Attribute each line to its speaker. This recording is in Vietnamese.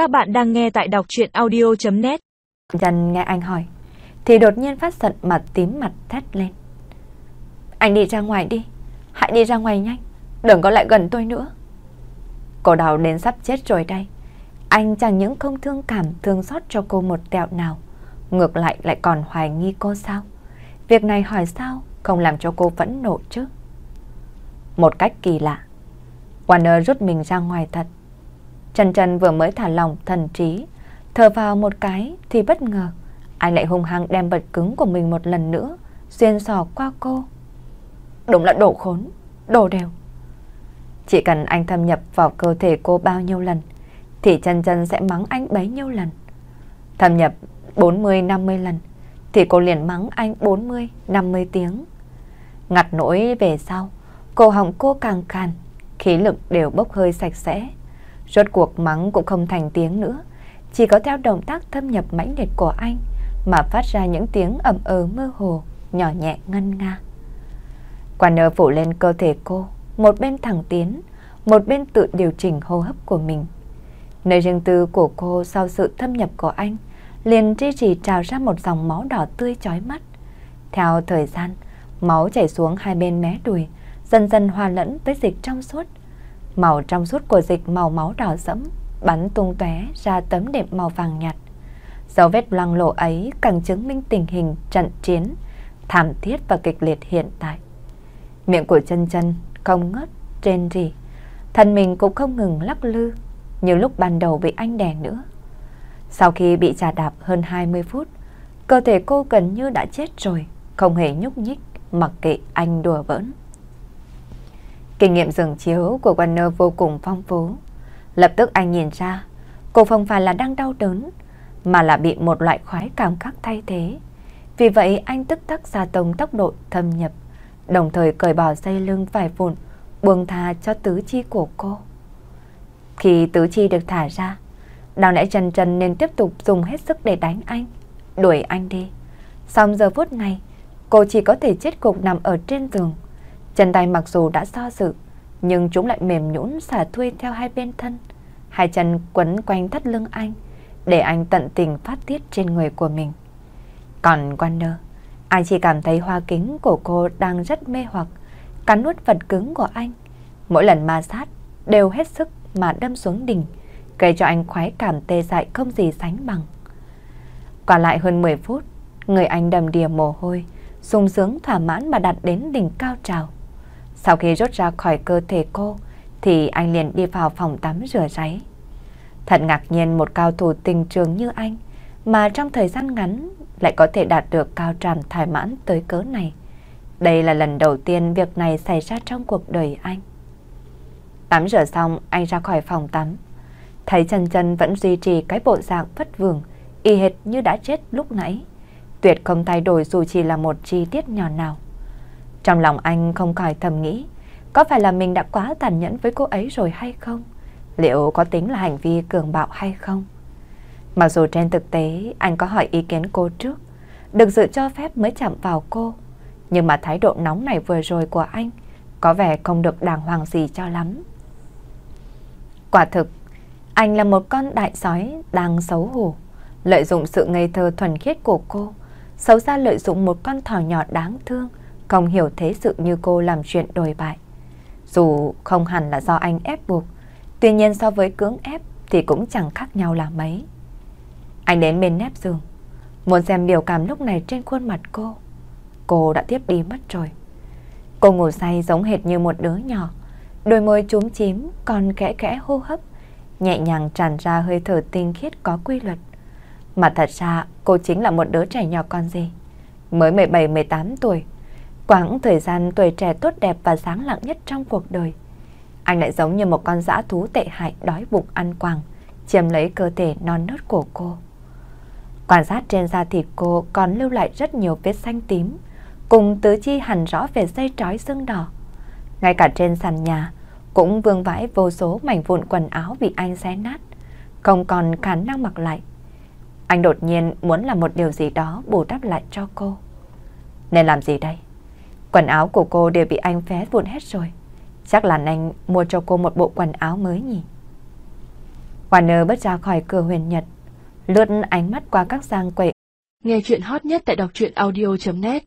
Speaker 1: Các bạn đang nghe tại đọc chuyện audio.net
Speaker 2: Trần nghe anh hỏi, thì đột nhiên phát giận mặt tím mặt thét lên. Anh đi ra ngoài đi, hãy đi ra ngoài nhanh, đừng có lại gần tôi nữa. Cô đào đến sắp chết rồi đây. Anh chẳng những không thương cảm thương xót cho cô một tẹo nào, ngược lại lại còn hoài nghi cô sao. Việc này hỏi sao không làm cho cô vẫn nộ chứ. Một cách kỳ lạ, Warner rút mình ra ngoài thật. Trần Trần vừa mới thả lòng thần trí, thở vào một cái thì bất ngờ, anh lại hung hăng đem vật cứng của mình một lần nữa, xuyên sò qua cô. Đúng là đổ khốn, đổ đều. Chỉ cần anh thâm nhập vào cơ thể cô bao nhiêu lần, thì Trần Trần sẽ mắng anh bấy nhiêu lần. Thâm nhập 40-50 lần, thì cô liền mắng anh 40-50 tiếng. Ngặt nỗi về sau, cổ họng cô càng khàn, khí lực đều bốc hơi sạch sẽ. Rốt cuộc mắng cũng không thành tiếng nữa, chỉ có theo động tác thâm nhập mãnh liệt của anh mà phát ra những tiếng ầm ờ mơ hồ, nhỏ nhẹ ngân nga. Quan nơ phủ lên cơ thể cô, một bên thẳng tiến, một bên tự điều chỉnh hô hấp của mình. Nơi riêng tư của cô sau sự thâm nhập của anh liền tri trì trào ra một dòng máu đỏ tươi chói mắt. Theo thời gian, máu chảy xuống hai bên mé đùi, dần dần hòa lẫn với dịch trong suốt. Màu trong suốt của dịch màu máu đỏ sẫm bắn tung tóe ra tấm đệm màu vàng nhạt. Dấu vết loang lộ ấy càng chứng minh tình hình trận chiến thảm thiết và kịch liệt hiện tại. Miệng của chân chân không ngớt trên gì, thân mình cũng không ngừng lắc lư như lúc ban đầu bị anh đè nữa. Sau khi bị trà đạp hơn 20 phút, cơ thể cô gần như đã chết rồi, không hề nhúc nhích, mặc kệ anh đùa bỡn. Kinh nghiệm dường chiếu của Warner vô cùng phong phú. Lập tức anh nhìn ra, cô không phải là đang đau đớn, mà là bị một loại khoái cảm khác thay thế. Vì vậy anh tức tắc gia tông tốc độ thâm nhập, đồng thời cởi bỏ dây lưng vài vụn, buông thà cho tứ chi của cô. Khi tứ chi được thả ra, đáng lẽ Trần Trần nên tiếp tục dùng hết sức để đánh anh, đuổi anh đi. Xong giờ phút này, cô chỉ có thể chết cục nằm ở trên giường. Chân tay mặc dù đã so dự, nhưng chúng lại mềm nhũn xả thuê theo hai bên thân. Hai chân quấn quanh thắt lưng anh, để anh tận tình phát tiết trên người của mình. Còn Warner, anh chỉ cảm thấy hoa kính của cô đang rất mê hoặc, cắn nuốt vật cứng của anh. Mỗi lần ma sát đều hết sức mà đâm xuống đỉnh, gây cho anh khoái cảm tê dại không gì sánh bằng. còn lại hơn 10 phút, người anh đầm đìa mồ hôi, sung sướng thỏa mãn mà đạt đến đỉnh cao trào. Sau khi rút ra khỏi cơ thể cô, thì anh liền đi vào phòng tắm rửa ráy. Thật ngạc nhiên một cao thủ tình trường như anh, mà trong thời gian ngắn lại có thể đạt được cao tràn thỏa mãn tới cớ này. Đây là lần đầu tiên việc này xảy ra trong cuộc đời anh. Tắm rửa xong, anh ra khỏi phòng tắm. Thấy chân chân vẫn duy trì cái bộ dạng vất vưởng, y hệt như đã chết lúc nãy. Tuyệt không thay đổi dù chỉ là một chi tiết nhỏ nào. Trong lòng anh không khỏi thầm nghĩ, có phải là mình đã quá tàn nhẫn với cô ấy rồi hay không? Liệu có tính là hành vi cường bạo hay không? Mặc dù trên thực tế anh có hỏi ý kiến cô trước, được dự cho phép mới chạm vào cô. Nhưng mà thái độ nóng này vừa rồi của anh có vẻ không được đàng hoàng gì cho lắm. Quả thực, anh là một con đại sói đang xấu hổ, lợi dụng sự ngây thơ thuần khiết của cô, xấu xa lợi dụng một con thỏ nhỏ đáng thương, không hiểu thế sự như cô làm chuyện đồi bại. Dù không hẳn là do anh ép buộc, tuy nhiên so với cưỡng ép thì cũng chẳng khác nhau là mấy. Anh đến bên nếp giường, muốn xem biểu cảm lúc này trên khuôn mặt cô. Cô đã tiếp đi mất rồi. Cô ngủ say giống hệt như một đứa nhỏ, đôi môi chúm chím còn kẽ kẽ hô hấp, nhẹ nhàng tràn ra hơi thở tinh khiết có quy luật. Mà thật ra cô chính là một đứa trẻ nhỏ con gì. Mới 17-18 tuổi, quãng thời gian tuổi trẻ tốt đẹp và sáng lặng nhất trong cuộc đời. Anh lại giống như một con dã thú tệ hại đói bụng ăn quàng, chiếm lấy cơ thể non nớt của cô. Quan sát trên da thịt cô còn lưu lại rất nhiều vết xanh tím, cùng tứ chi hẳn rõ về dây trói xương đỏ. Ngay cả trên sàn nhà cũng vương vãi vô số mảnh vụn quần áo bị anh xé nát, không còn khả năng mặc lại. Anh đột nhiên muốn làm một điều gì đó bù đắp lại cho cô. Nên làm gì đây? Quần áo của cô đều bị anh phé vụn hết rồi. Chắc là anh mua cho cô một bộ quần áo mới nhỉ? Warner bước ra khỏi cửa huyền nhật, lướt ánh mắt qua các giang quầy.
Speaker 3: Nghe chuyện hot nhất tại đọc truyện audio.net